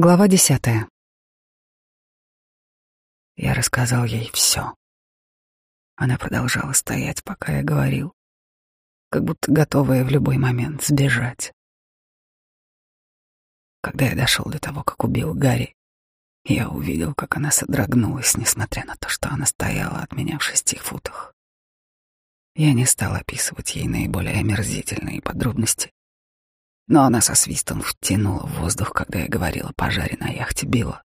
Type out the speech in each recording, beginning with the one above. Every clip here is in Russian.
Глава десятая. Я рассказал ей все. Она продолжала стоять, пока я говорил, как будто готовая в любой момент сбежать. Когда я дошел до того, как убил Гарри, я увидел, как она содрогнулась, несмотря на то, что она стояла от меня в шести футах. Я не стал описывать ей наиболее омерзительные подробности, но она со свистом втянула в воздух, когда я говорил о пожаре на яхте Билла.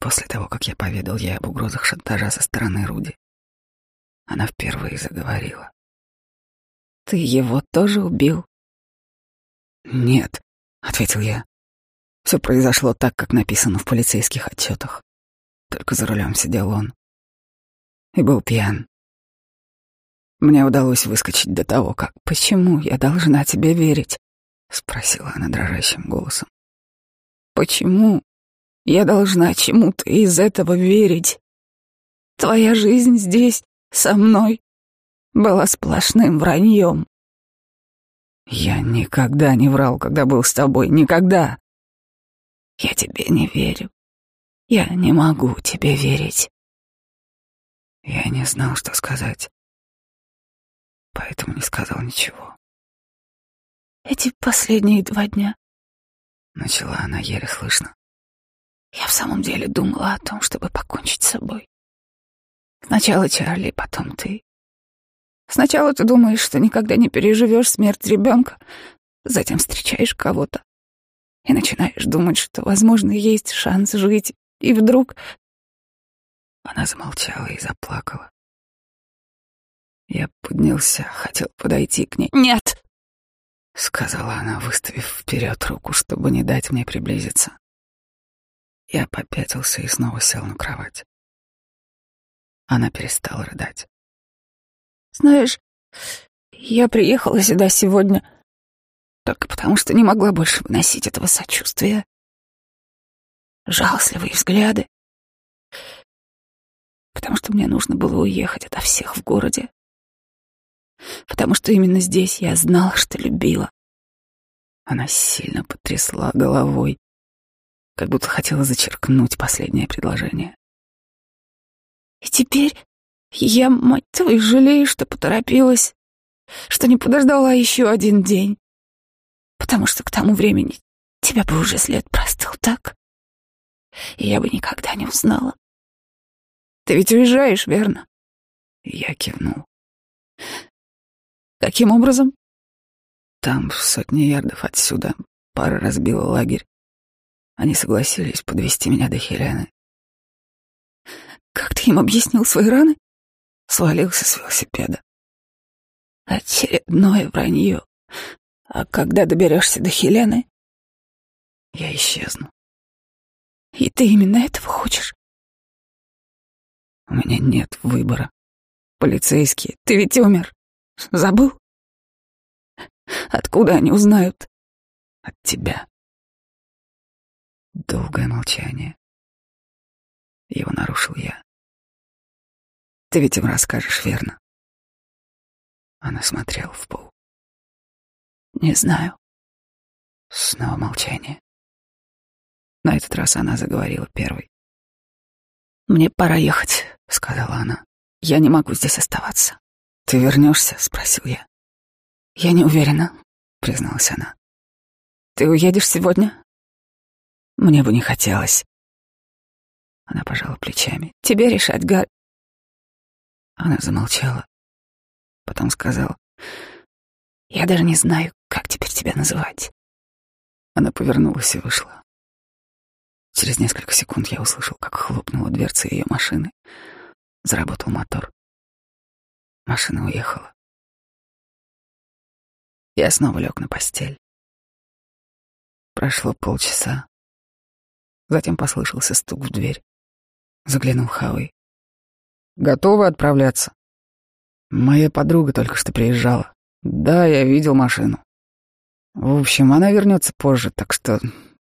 После того, как я поведал ей об угрозах шантажа со стороны Руди, она впервые заговорила. «Ты его тоже убил?» «Нет», — ответил я. Все произошло так, как написано в полицейских отчетах. Только за рулем сидел он. И был пьян. Мне удалось выскочить до того, как... Почему я должна тебе верить? — спросила она дрожащим голосом. «Почему я должна чему-то из этого верить? Твоя жизнь здесь, со мной, была сплошным враньем». «Я никогда не врал, когда был с тобой, никогда!» «Я тебе не верю. Я не могу тебе верить». Я не знал, что сказать, поэтому не сказал ничего. Эти последние два дня, начала она еле слышно. Я в самом деле думала о том, чтобы покончить с собой. Сначала Чарли, потом ты. Сначала ты думаешь, что никогда не переживешь смерть ребенка, затем встречаешь кого-то и начинаешь думать, что, возможно, есть шанс жить, и вдруг... Она замолчала и заплакала. Я поднялся, хотел подойти к ней. «Нет!» — сказала она, выставив вперед руку, чтобы не дать мне приблизиться. Я попятился и снова сел на кровать. Она перестала рыдать. «Знаешь, я приехала сюда сегодня только потому, что не могла больше выносить этого сочувствия. Жалостливые взгляды. Потому что мне нужно было уехать ото всех в городе потому что именно здесь я знала, что любила. Она сильно потрясла головой, как будто хотела зачеркнуть последнее предложение. И теперь я, мать твою, жалею, что поторопилась, что не подождала еще один день, потому что к тому времени тебя бы уже след простыл так, и я бы никогда не узнала. Ты ведь уезжаешь, верно? Я кивнул. Каким образом? Там, в сотне ярдов отсюда, пара разбила лагерь. Они согласились подвести меня до Хелены. Как ты им объяснил свои раны? Свалился с велосипеда. Очередное вранье. А когда доберешься до Хелены, я исчезну. И ты именно этого хочешь? У меня нет выбора. Полицейские, ты ведь умер. Забыл? Откуда они узнают? От тебя. Долгое молчание. Его нарушил я. Ты ведь им расскажешь, верно? Она смотрела в пол. Не знаю. Снова молчание. На этот раз она заговорила первой. «Мне пора ехать», — сказала она. «Я не могу здесь оставаться. «Ты вернешься?» — спросил я. «Я не уверена», — призналась она. «Ты уедешь сегодня?» «Мне бы не хотелось». Она пожала плечами. «Тебе решать, Гар...» Она замолчала. Потом сказала. «Я даже не знаю, как теперь тебя называть». Она повернулась и вышла. Через несколько секунд я услышал, как хлопнула дверца ее машины. Заработал мотор. Машина уехала. Я снова лег на постель. Прошло полчаса. Затем послышался стук в дверь. Заглянул Хауи. «Готовы отправляться?» «Моя подруга только что приезжала. Да, я видел машину. В общем, она вернется позже, так что,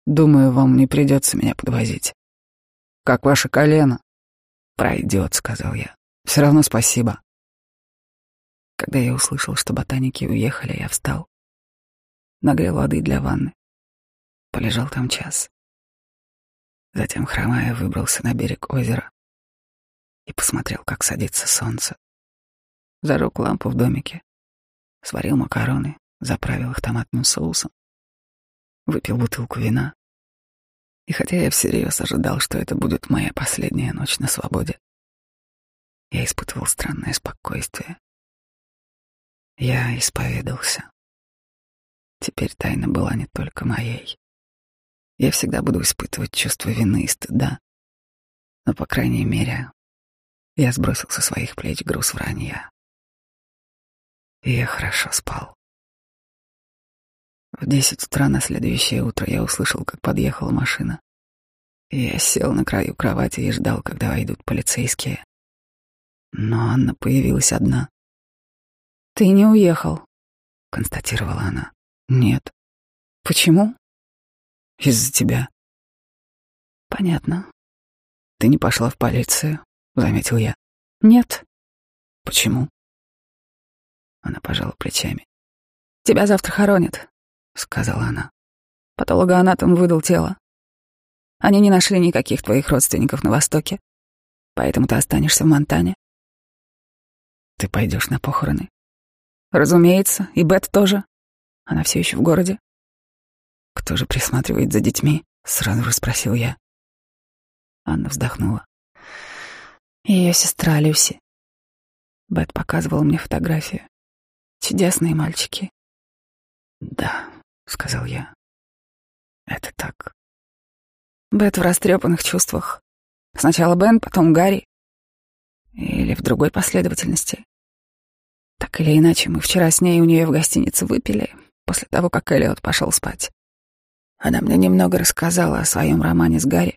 думаю, вам не придется меня подвозить. Как ваше колено?» «Пройдет», — сказал я. «Все равно спасибо». Когда я услышал, что ботаники уехали, я встал. Нагрел воды для ванны. Полежал там час. Затем, хромая, выбрался на берег озера и посмотрел, как садится солнце. Зажег лампу в домике, сварил макароны, заправил их томатным соусом, выпил бутылку вина. И хотя я всерьез ожидал, что это будет моя последняя ночь на свободе, я испытывал странное спокойствие. Я исповедался. Теперь тайна была не только моей. Я всегда буду испытывать чувство вины и стыда. Но, по крайней мере, я сбросил со своих плеч груз вранья. И я хорошо спал. В десять утра на следующее утро я услышал, как подъехала машина. И я сел на краю кровати и ждал, когда войдут полицейские. Но Анна появилась одна. «Ты не уехал», — констатировала она. «Нет». «Почему?» «Из-за тебя». «Понятно. Ты не пошла в полицию», — заметил я. «Нет». «Почему?» Она пожала плечами. «Тебя завтра хоронят», — сказала она. Патологоанатом выдал тело. Они не нашли никаких твоих родственников на Востоке, поэтому ты останешься в Монтане. Ты пойдешь на похороны? Разумеется, и Бет тоже. Она все еще в городе. Кто же присматривает за детьми? Сразу же спросил я. Анна вздохнула. Ее сестра Люси. Бет показывала мне фотографию. Чудесные мальчики. Да, сказал я. Это так. Бет в растрепанных чувствах. Сначала Бен, потом Гарри. Или в другой последовательности. Так или иначе, мы вчера с ней у нее в гостинице выпили, после того, как Эллиот пошел спать. Она мне немного рассказала о своем романе с Гарри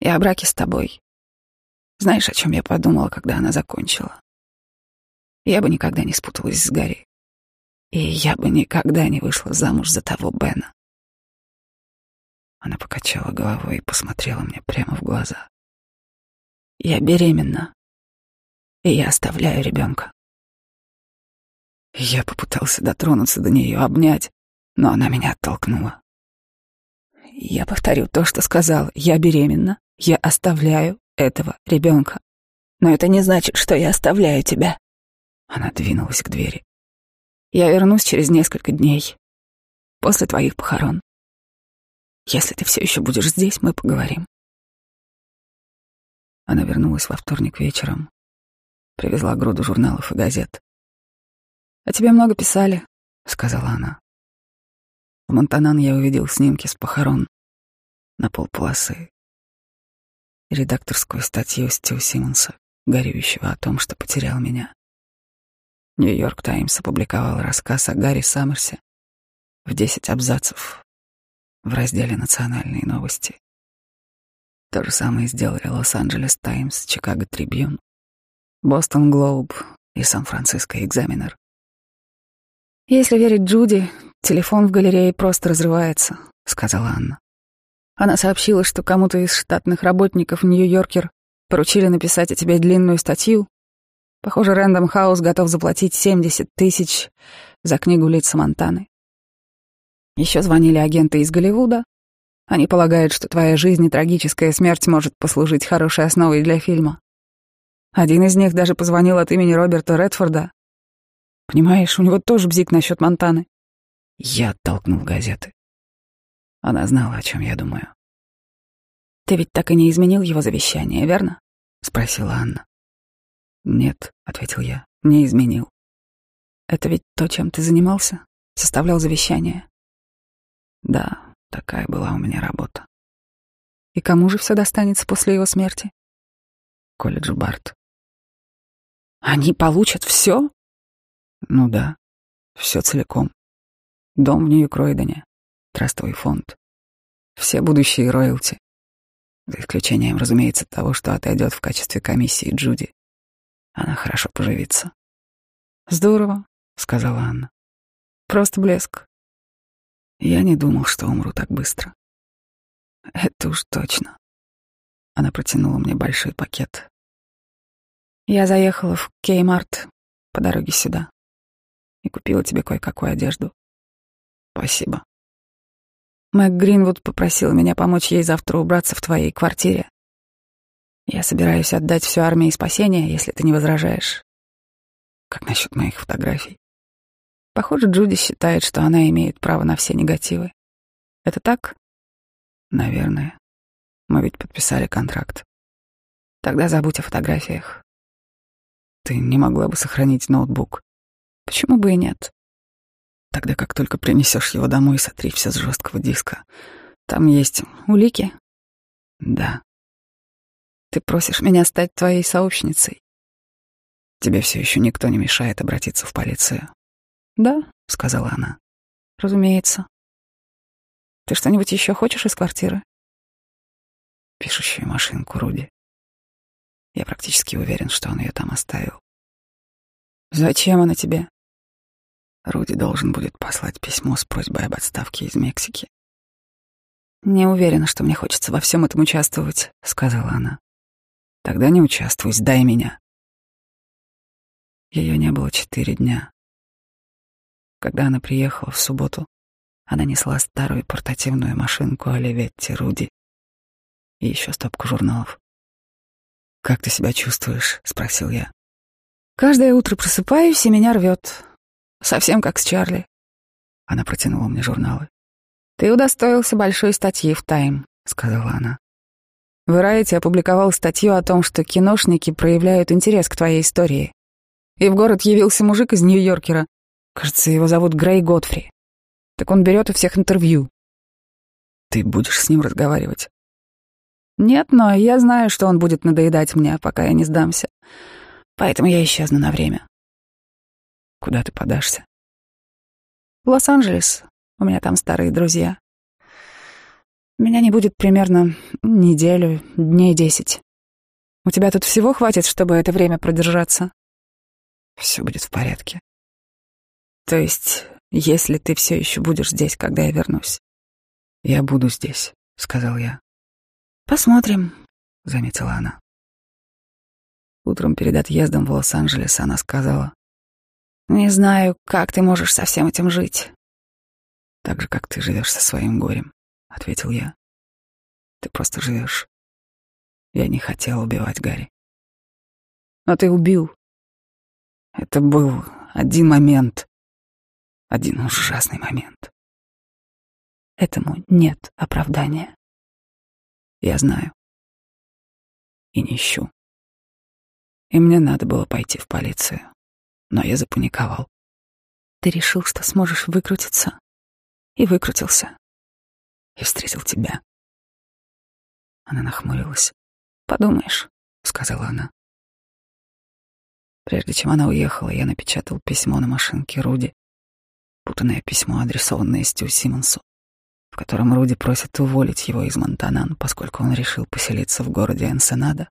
и о браке с тобой. Знаешь, о чем я подумала, когда она закончила? Я бы никогда не спуталась с Гарри. И я бы никогда не вышла замуж за того Бена. Она покачала головой и посмотрела мне прямо в глаза. Я беременна, и я оставляю ребенка. Я попытался дотронуться до нее, обнять, но она меня оттолкнула. Я повторю то, что сказал. Я беременна. Я оставляю этого ребенка. Но это не значит, что я оставляю тебя. Она двинулась к двери. Я вернусь через несколько дней. После твоих похорон. Если ты все еще будешь здесь, мы поговорим. Она вернулась во вторник вечером. Привезла груду журналов и газет. «О тебе много писали», — сказала она. В Монтанан я увидел снимки с похорон на полполосы. Редакторскую статью Стю Симмонса, горюющего о том, что потерял меня. Нью-Йорк Таймс опубликовал рассказ о Гарри Саммерсе в десять абзацев в разделе «Национальные новости». То же самое сделали Лос-Анджелес Таймс, Чикаго Трибьюн, Бостон Глоуб и Сан-Франциско Экзаменер. «Если верить Джуди, телефон в галерее просто разрывается», — сказала Анна. Она сообщила, что кому-то из штатных работников Нью-Йоркер поручили написать о тебе длинную статью. Похоже, Рэндом Хаус готов заплатить 70 тысяч за книгу лица Монтаны. Еще звонили агенты из Голливуда. Они полагают, что твоя жизнь и трагическая смерть может послужить хорошей основой для фильма. Один из них даже позвонил от имени Роберта Редфорда Понимаешь, у него тоже бзик насчет Монтаны. Я оттолкнул газеты. Она знала, о чем я думаю. Ты ведь так и не изменил его завещание, верно? спросила Анна. Нет, ответил я, не изменил. Это ведь то, чем ты занимался? Составлял завещание? Да, такая была у меня работа. И кому же все достанется после его смерти? Колледжу Барт. Они получат все? Ну да, все целиком. Дом в Нью-Кройдене, трастовый фонд, все будущие роялти, за исключением, разумеется, того, что отойдет в качестве комиссии Джуди. Она хорошо поживится. Здорово, сказала Анна. Просто блеск. Я не думал, что умру так быстро. Это уж точно. Она протянула мне большой пакет. Я заехала в Кеймарт по дороге сюда и купила тебе кое-какую одежду. Спасибо. Мэг Гринвуд попросила меня помочь ей завтра убраться в твоей квартире. Я собираюсь отдать всю армии спасения, если ты не возражаешь. Как насчет моих фотографий? Похоже, Джуди считает, что она имеет право на все негативы. Это так? Наверное. Мы ведь подписали контракт. Тогда забудь о фотографиях. Ты не могла бы сохранить ноутбук. Почему бы и нет? Тогда как только принесешь его домой, сотри все с жесткого диска. Там есть улики? Да. Ты просишь меня стать твоей сообщницей. Тебе все еще никто не мешает обратиться в полицию. Да, сказала она. Разумеется. Ты что-нибудь еще хочешь из квартиры? Пишущую машинку Руди. Я практически уверен, что он ее там оставил. Зачем она тебе? Руди должен будет послать письмо с просьбой об отставке из Мексики. «Не уверена, что мне хочется во всем этом участвовать», — сказала она. «Тогда не участвуй, сдай меня». Ее не было четыре дня. Когда она приехала в субботу, она несла старую портативную машинку Оливетти Руди и еще стопку журналов. «Как ты себя чувствуешь?» — спросил я. «Каждое утро просыпаюсь, и меня рвет. Совсем как с Чарли. Она протянула мне журналы. «Ты удостоился большой статьи в «Тайм», — сказала она. Варайти опубликовал статью о том, что киношники проявляют интерес к твоей истории. И в город явился мужик из Нью-Йоркера. Кажется, его зовут Грей Годфри. Так он берет у всех интервью. Ты будешь с ним разговаривать? Нет, но я знаю, что он будет надоедать мне, пока я не сдамся. Поэтому я исчезну на время. Куда ты подашься? В Лос-Анджелес. У меня там старые друзья. Меня не будет примерно неделю, дней десять. У тебя тут всего хватит, чтобы это время продержаться? Все будет в порядке. То есть, если ты все еще будешь здесь, когда я вернусь? Я буду здесь, сказал я. Посмотрим, заметила она. Утром перед отъездом в Лос-Анджелес она сказала, не знаю, как ты можешь со всем этим жить. Так же, как ты живешь со своим горем, ответил я. Ты просто живешь. Я не хотел убивать Гарри. Но ты убил. Это был один момент. Один ужасный момент. Этому нет оправдания. Я знаю. И не ищу. И мне надо было пойти в полицию но я запаниковал. Ты решил, что сможешь выкрутиться. И выкрутился. И встретил тебя. Она нахмурилась. «Подумаешь», — сказала она. Прежде чем она уехала, я напечатал письмо на машинке Руди. Путанное письмо, адресованное Стю Симмонсу, в котором Руди просит уволить его из Монтанан, поскольку он решил поселиться в городе Энсенада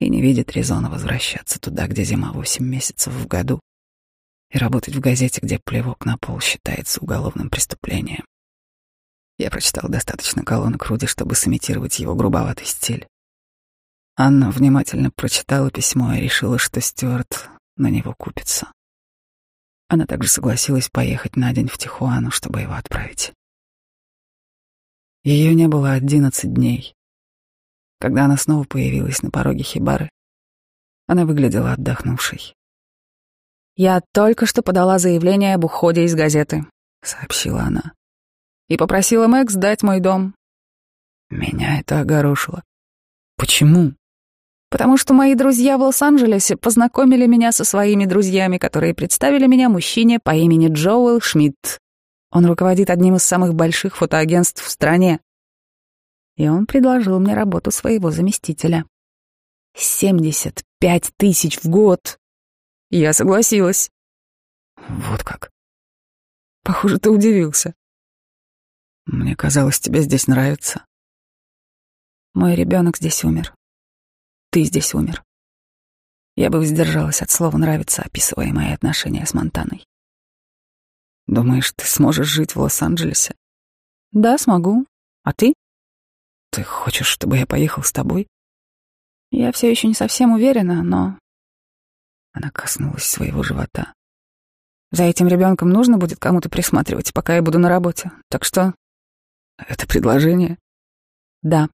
и не видит резона возвращаться туда, где зима восемь месяцев в году, и работать в газете, где плевок на пол считается уголовным преступлением. Я прочитал достаточно колонок Руди, чтобы сымитировать его грубоватый стиль. Анна внимательно прочитала письмо и решила, что Стюарт на него купится. Она также согласилась поехать на день в Тихуану, чтобы его отправить. Ее не было одиннадцать дней. Когда она снова появилась на пороге хибары, она выглядела отдохнувшей. «Я только что подала заявление об уходе из газеты», — сообщила она. «И попросила Мэг сдать мой дом». Меня это огорошило. «Почему?» «Потому что мои друзья в Лос-Анджелесе познакомили меня со своими друзьями, которые представили меня мужчине по имени Джоэл Шмидт. Он руководит одним из самых больших фотоагентств в стране и он предложил мне работу своего заместителя. Семьдесят пять тысяч в год. Я согласилась. Вот как. Похоже, ты удивился. Мне казалось, тебе здесь нравится. Мой ребенок здесь умер. Ты здесь умер. Я бы воздержалась от слова «нравится», описывая мои отношения с Монтаной. Думаешь, ты сможешь жить в Лос-Анджелесе? Да, смогу. А ты? Ты хочешь, чтобы я поехал с тобой? Я все еще не совсем уверена, но... Она коснулась своего живота. За этим ребенком нужно будет кому-то присматривать, пока я буду на работе. Так что Это предложение? Да,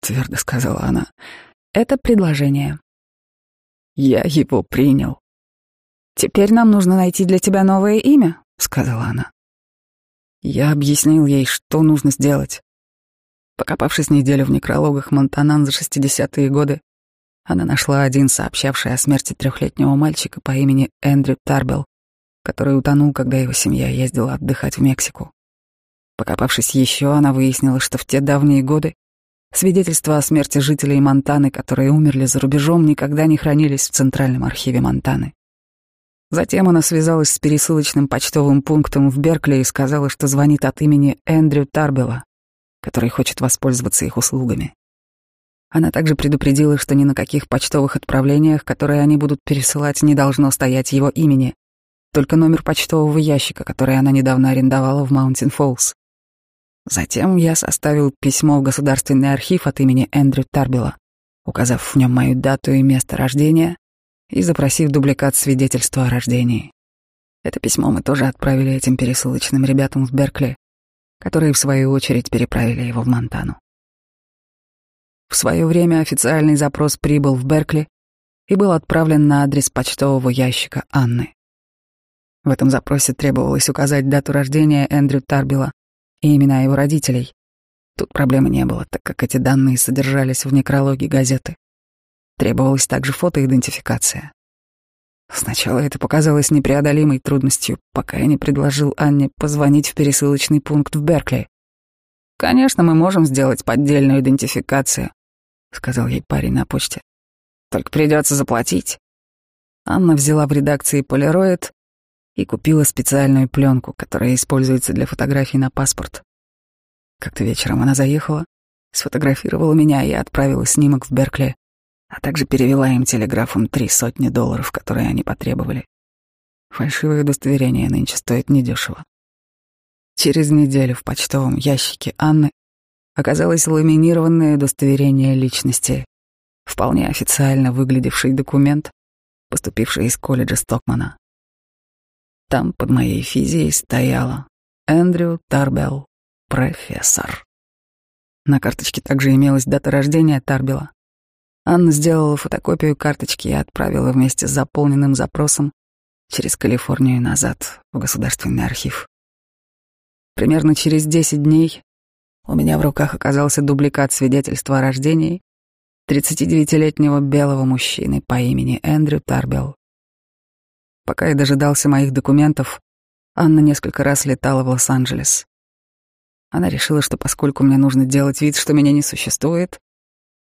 твердо сказала она. Это предложение. Я его принял. Теперь нам нужно найти для тебя новое имя, сказала она. Я объяснил ей, что нужно сделать. Покопавшись неделю в некрологах Монтанан за 60-е годы, она нашла один, сообщавший о смерти трехлетнего мальчика по имени Эндрю Тарбелл, который утонул, когда его семья ездила отдыхать в Мексику. Покопавшись еще, она выяснила, что в те давние годы свидетельства о смерти жителей Монтаны, которые умерли за рубежом, никогда не хранились в Центральном архиве Монтаны. Затем она связалась с пересылочным почтовым пунктом в Беркли и сказала, что звонит от имени Эндрю Тарбелла, который хочет воспользоваться их услугами. Она также предупредила, что ни на каких почтовых отправлениях, которые они будут пересылать, не должно стоять его имени, только номер почтового ящика, который она недавно арендовала в Маунтин Фоллс. Затем я составил письмо в Государственный архив от имени Эндрю Тарбела, указав в нем мою дату и место рождения и запросив дубликат свидетельства о рождении. Это письмо мы тоже отправили этим пересылочным ребятам в Беркли, которые, в свою очередь, переправили его в Монтану. В свое время официальный запрос прибыл в Беркли и был отправлен на адрес почтового ящика Анны. В этом запросе требовалось указать дату рождения Эндрю Тарбила и имена его родителей. Тут проблемы не было, так как эти данные содержались в некрологе газеты. Требовалась также фотоидентификация. Сначала это показалось непреодолимой трудностью, пока я не предложил Анне позвонить в пересылочный пункт в Беркли. «Конечно, мы можем сделать поддельную идентификацию», — сказал ей парень на почте. «Только придется заплатить». Анна взяла в редакции полироид и купила специальную пленку, которая используется для фотографий на паспорт. Как-то вечером она заехала, сфотографировала меня и отправила снимок в Беркли а также перевела им телеграфом три сотни долларов, которые они потребовали. Фальшивое удостоверение нынче стоит недешево. Через неделю в почтовом ящике Анны оказалось ламинированное удостоверение личности, вполне официально выглядевший документ, поступивший из колледжа Стокмана. Там под моей физией стояло Эндрю Тарбелл, профессор. На карточке также имелась дата рождения Тарбела, Анна сделала фотокопию карточки и отправила вместе с заполненным запросом через Калифорнию назад в Государственный архив. Примерно через 10 дней у меня в руках оказался дубликат свидетельства о рождении 39-летнего белого мужчины по имени Эндрю Тарбелл. Пока я дожидался моих документов, Анна несколько раз летала в Лос-Анджелес. Она решила, что поскольку мне нужно делать вид, что меня не существует,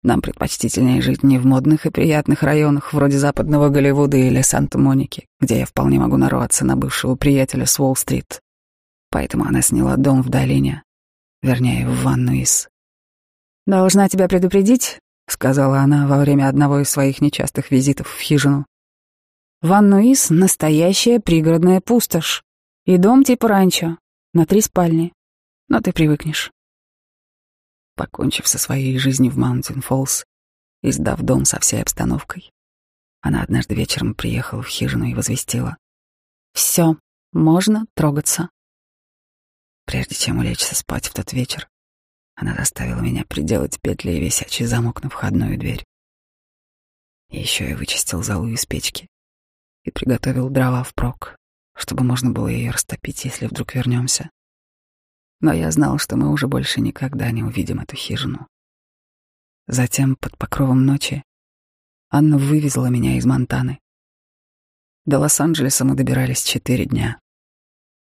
нам предпочтительнее жить не в модных и приятных районах, вроде западного Голливуда или Санта-Моники, где я вполне могу нарваться на бывшего приятеля с Уолл-стрит. Поэтому она сняла дом в долине, вернее, в Ван-Нуис. «Должна тебя предупредить», — сказала она во время одного из своих нечастых визитов в хижину. «Ван-Нуис — настоящая пригородная пустошь. И дом типа ранчо, на три спальни. Но ты привыкнешь. Покончив со своей жизнью в Маунтин-Фоллс и сдав дом со всей обстановкой, она однажды вечером приехала в хижину и возвестила. «Все, можно трогаться». Прежде чем улечься спать в тот вечер, она заставила меня приделать петли и висячий замок на входную дверь. Еще я вычистил залу из печки и приготовил дрова впрок, чтобы можно было ее растопить, если вдруг вернемся но я знал, что мы уже больше никогда не увидим эту хижину. Затем, под покровом ночи, Анна вывезла меня из Монтаны. До Лос-Анджелеса мы добирались четыре дня.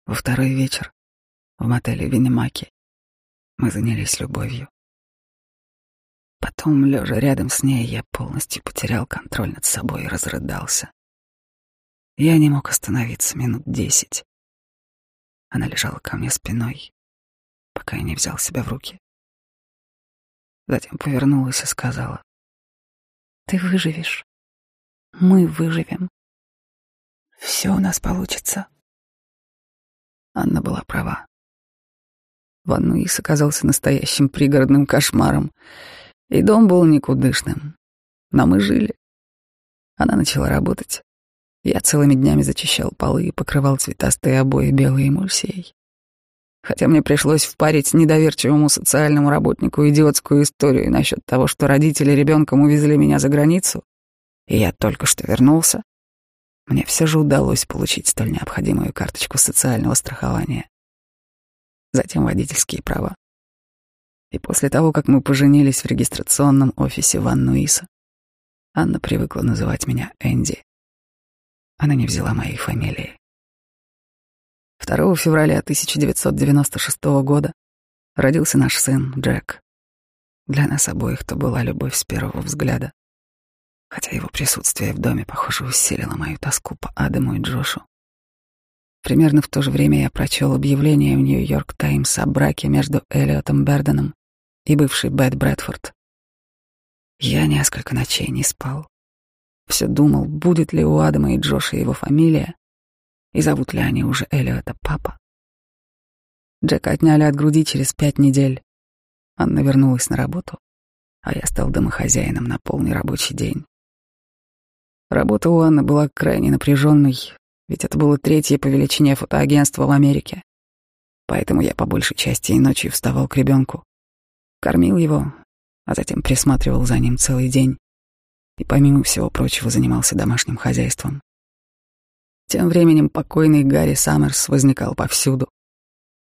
Во второй вечер в мотеле Винемаки мы занялись любовью. Потом, лежа рядом с ней, я полностью потерял контроль над собой и разрыдался. Я не мог остановиться минут десять. Она лежала ко мне спиной, пока я не взял себя в руки. Затем повернулась и сказала. «Ты выживешь. Мы выживем. Все у нас получится». Анна была права. Ваннуис оказался настоящим пригородным кошмаром, и дом был никудышным. Но мы жили. Она начала работать. Я целыми днями зачищал полы и покрывал цветастые обои белой эмульсией. Хотя мне пришлось впарить недоверчивому социальному работнику идиотскую историю насчет того, что родители ребенком увезли меня за границу, и я только что вернулся, мне все же удалось получить столь необходимую карточку социального страхования. Затем водительские права. И после того, как мы поженились в регистрационном офисе Ван Нуиса, Анна привыкла называть меня Энди. Она не взяла моей фамилии. 2 февраля 1996 года родился наш сын Джек. Для нас обоих то была любовь с первого взгляда, хотя его присутствие в доме, похоже, усилило мою тоску по Адаму и Джошу. Примерно в то же время я прочел объявление в Нью-Йорк Таймс о браке между Эллиотом Берденом и бывшей Бет Брэдфорд. Я несколько ночей не спал. Все думал, будет ли у Адама и Джоша его фамилия, и зовут ли они уже Эллиота папа. Джека отняли от груди через пять недель. Анна вернулась на работу, а я стал домохозяином на полный рабочий день. Работа у Анны была крайне напряженной, ведь это было третье по величине фотоагентство в Америке. Поэтому я по большей части и ночью вставал к ребенку, кормил его, а затем присматривал за ним целый день и, помимо всего прочего, занимался домашним хозяйством. Тем временем покойный Гарри Саммерс возникал повсюду.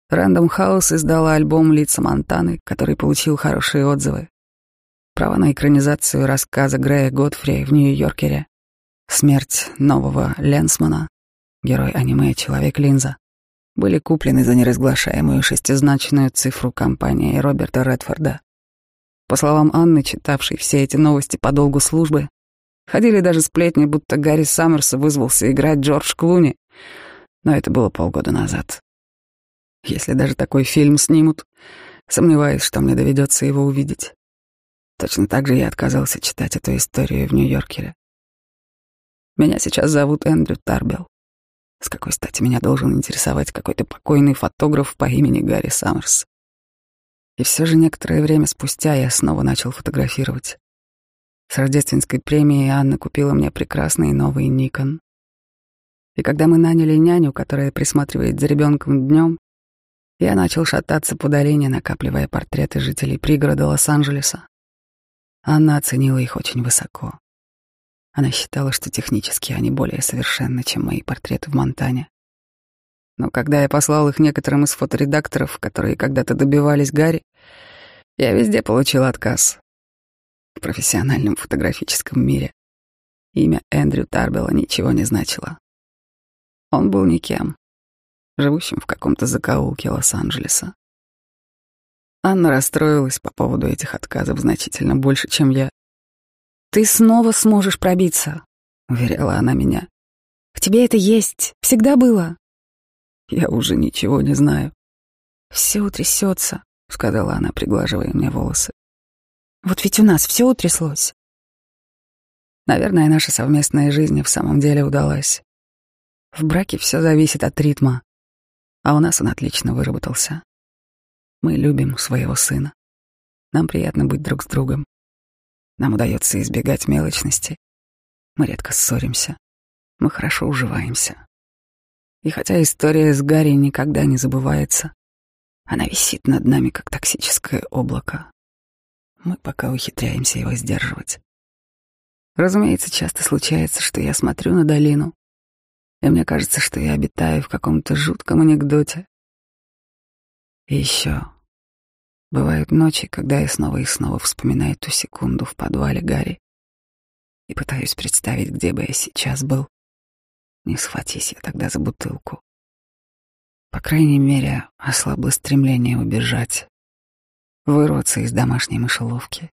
Рэндом Хаус издала альбом «Лица Монтаны», который получил хорошие отзывы. Права на экранизацию рассказа Грея Годфри в Нью-Йоркере. Смерть нового Ленсмана, герой аниме «Человек-линза», были куплены за неразглашаемую шестизначную цифру компании Роберта Редфорда. По словам Анны, читавшей все эти новости по долгу службы, Ходили даже сплетни, будто Гарри Саммерса вызвался играть Джордж Клуни. Но это было полгода назад. Если даже такой фильм снимут, сомневаюсь, что мне доведется его увидеть. Точно так же я отказался читать эту историю в Нью-Йоркере. Меня сейчас зовут Эндрю Тарбелл. С какой стати меня должен интересовать какой-то покойный фотограф по имени Гарри Саммерс? И все же некоторое время спустя я снова начал фотографировать. С рождественской премией Анна купила мне прекрасный новый Никон. И когда мы наняли няню, которая присматривает за ребенком днем, я начал шататься по долине, накапливая портреты жителей пригорода Лос-Анджелеса. Анна оценила их очень высоко. Она считала, что технически они более совершенны, чем мои портреты в Монтане. Но когда я послал их некоторым из фоторедакторов, которые когда-то добивались Гарри, я везде получил отказ в профессиональном фотографическом мире. Имя Эндрю Тарбелла ничего не значило. Он был никем, живущим в каком-то закоулке Лос-Анджелеса. Анна расстроилась по поводу этих отказов значительно больше, чем я. «Ты снова сможешь пробиться», — уверяла она меня. «В тебе это есть, всегда было». «Я уже ничего не знаю». «Все утрясется», — сказала она, приглаживая мне волосы. Вот ведь у нас все утряслось. Наверное, наша совместная жизнь в самом деле удалась. В браке все зависит от ритма, а у нас он отлично выработался. Мы любим своего сына. Нам приятно быть друг с другом. Нам удается избегать мелочности. Мы редко ссоримся. Мы хорошо уживаемся. И хотя история с Гарри никогда не забывается, она висит над нами, как токсическое облако, мы пока ухитряемся его сдерживать. Разумеется, часто случается, что я смотрю на долину, и мне кажется, что я обитаю в каком-то жутком анекдоте. И еще бывают ночи, когда я снова и снова вспоминаю ту секунду в подвале Гарри и пытаюсь представить, где бы я сейчас был. Не схватись я тогда за бутылку. По крайней мере, ослабло стремление убежать вырваться из домашней мышеловки.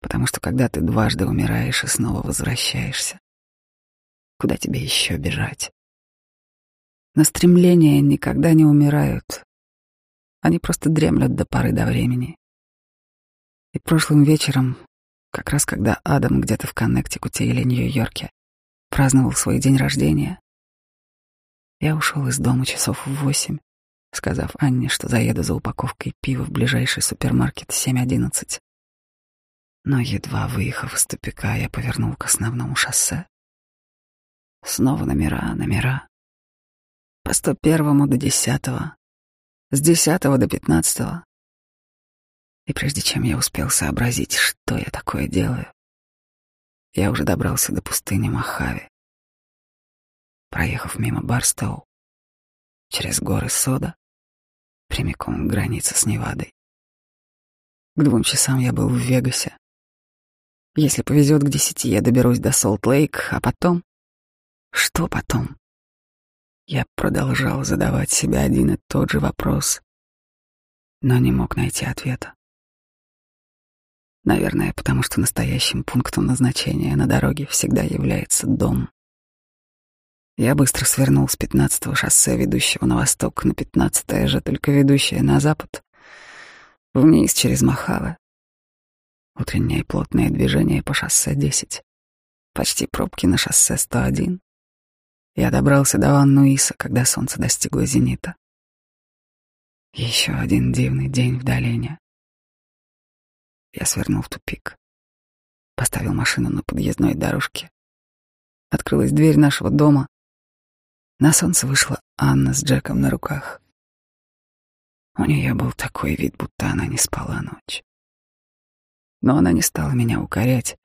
Потому что когда ты дважды умираешь и снова возвращаешься, куда тебе еще бежать? Но стремления никогда не умирают. Они просто дремлют до поры до времени. И прошлым вечером, как раз когда Адам где-то в Коннектикуте или Нью-Йорке праздновал свой день рождения, я ушел из дома часов в восемь сказав Анне, что заеду за упаковкой пива в ближайший супермаркет 7.11. Но едва выехав из тупика, я повернул к основному шоссе. Снова номера, номера. По 101 до 10. С десятого до пятнадцатого. И прежде чем я успел сообразить, что я такое делаю, я уже добрался до пустыни Махави. Проехав мимо Барстоу, через горы Сода, прямиком к границе с Невадой. К двум часам я был в Вегасе. Если повезет к десяти, я доберусь до Солт-Лейк, а потом... Что потом? Я продолжал задавать себе один и тот же вопрос, но не мог найти ответа. Наверное, потому что настоящим пунктом назначения на дороге всегда является дом. Я быстро свернул с пятнадцатого шоссе, ведущего на восток, на пятнадцатое же, только ведущее на запад, вниз через Махаве. Утреннее плотное движение по шоссе 10. Почти пробки на шоссе 101. Я добрался до Ван-Нуиса, когда солнце достигло зенита. Еще один дивный день в долине. Я свернул в тупик. Поставил машину на подъездной дорожке. Открылась дверь нашего дома. На солнце вышла Анна с Джеком на руках. У нее был такой вид, будто она не спала ночь. Но она не стала меня укорять,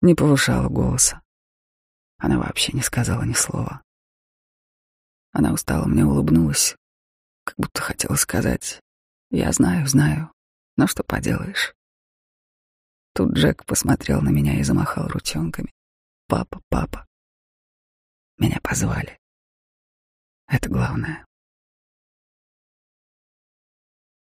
не повышала голоса. Она вообще не сказала ни слова. Она устала мне улыбнулась, как будто хотела сказать «Я знаю, знаю, но что поделаешь». Тут Джек посмотрел на меня и замахал ручонками. «Папа, папа». Меня позвали. Это главное.